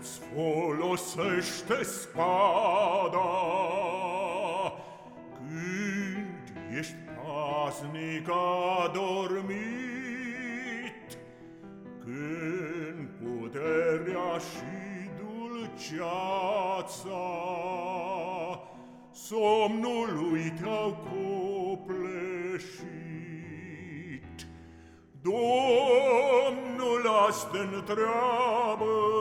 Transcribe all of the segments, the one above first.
ce-ți folosește spada. Când ești paznic adormit Când puterea și dulceața Somnului te-au copleșit. Domnul asta întreabă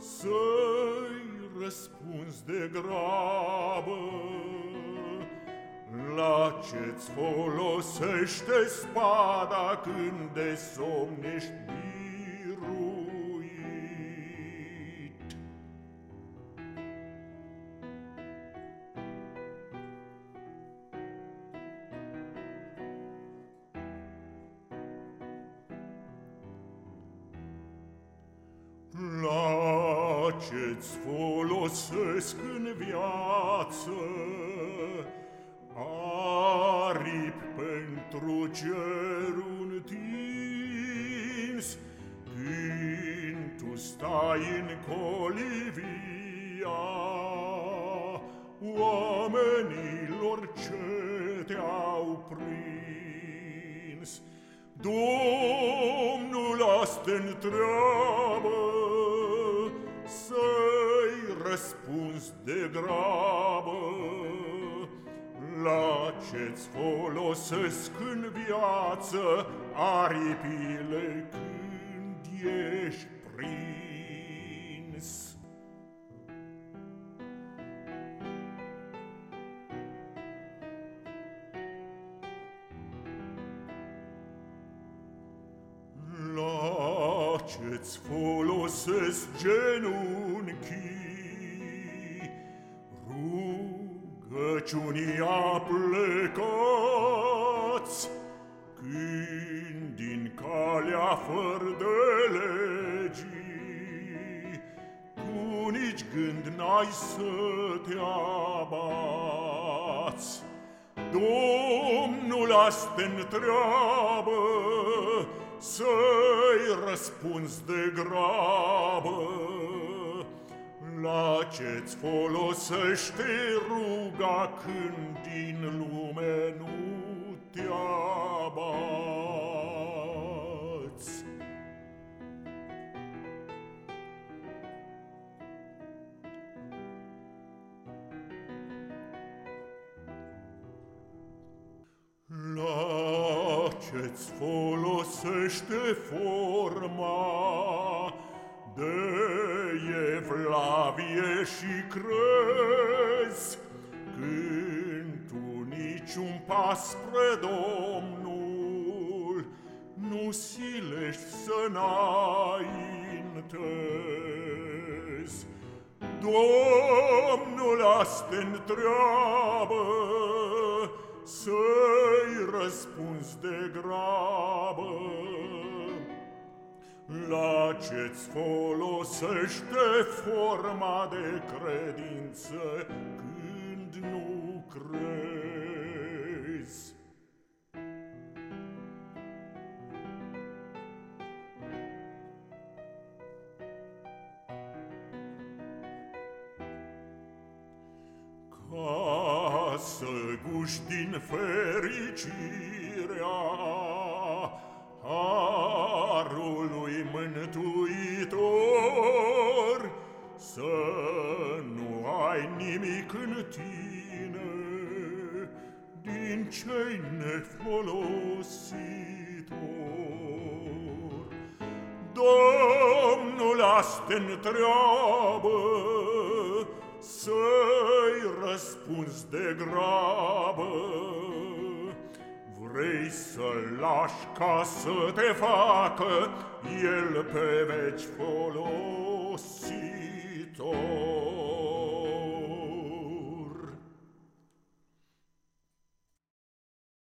Să-i răspunzi de grabă. La ce-ți folosește spada Când de somn ești La ce-ți folosesc în viață? Aripi pentru cerul întins Când tu stai în colivia Oamenilor ce te-au prins. Domnul asta întreabă răspuns de grabă La ce-ți folosesc în viață aripile când ești prins? La ce-ți folosesc genunchii Rugăciunii plecați Când din calea fără de legii Tu nici gând n-ai să te abați. Domnul asta întreabă Să-i răspunzi de grabă la ce-ți folosește ruga când din lume nu te abați? La ce-ți folosește forma de evlavie și crezi Când tu niciun pas spre Domnul Nu silești să înaintezi Domnul asta întreabă Să-i răspunzi de grabă la ce-ți folosește forma de credință când nu crezi? Ca să guști din fericirea harului mântuitor, Să nu ai nimic în tine din cei nefolositor. Domnul asta întreabă să-i răspunzi de grabă, Vrei să-l lași ca să te facă? El pe veci folositor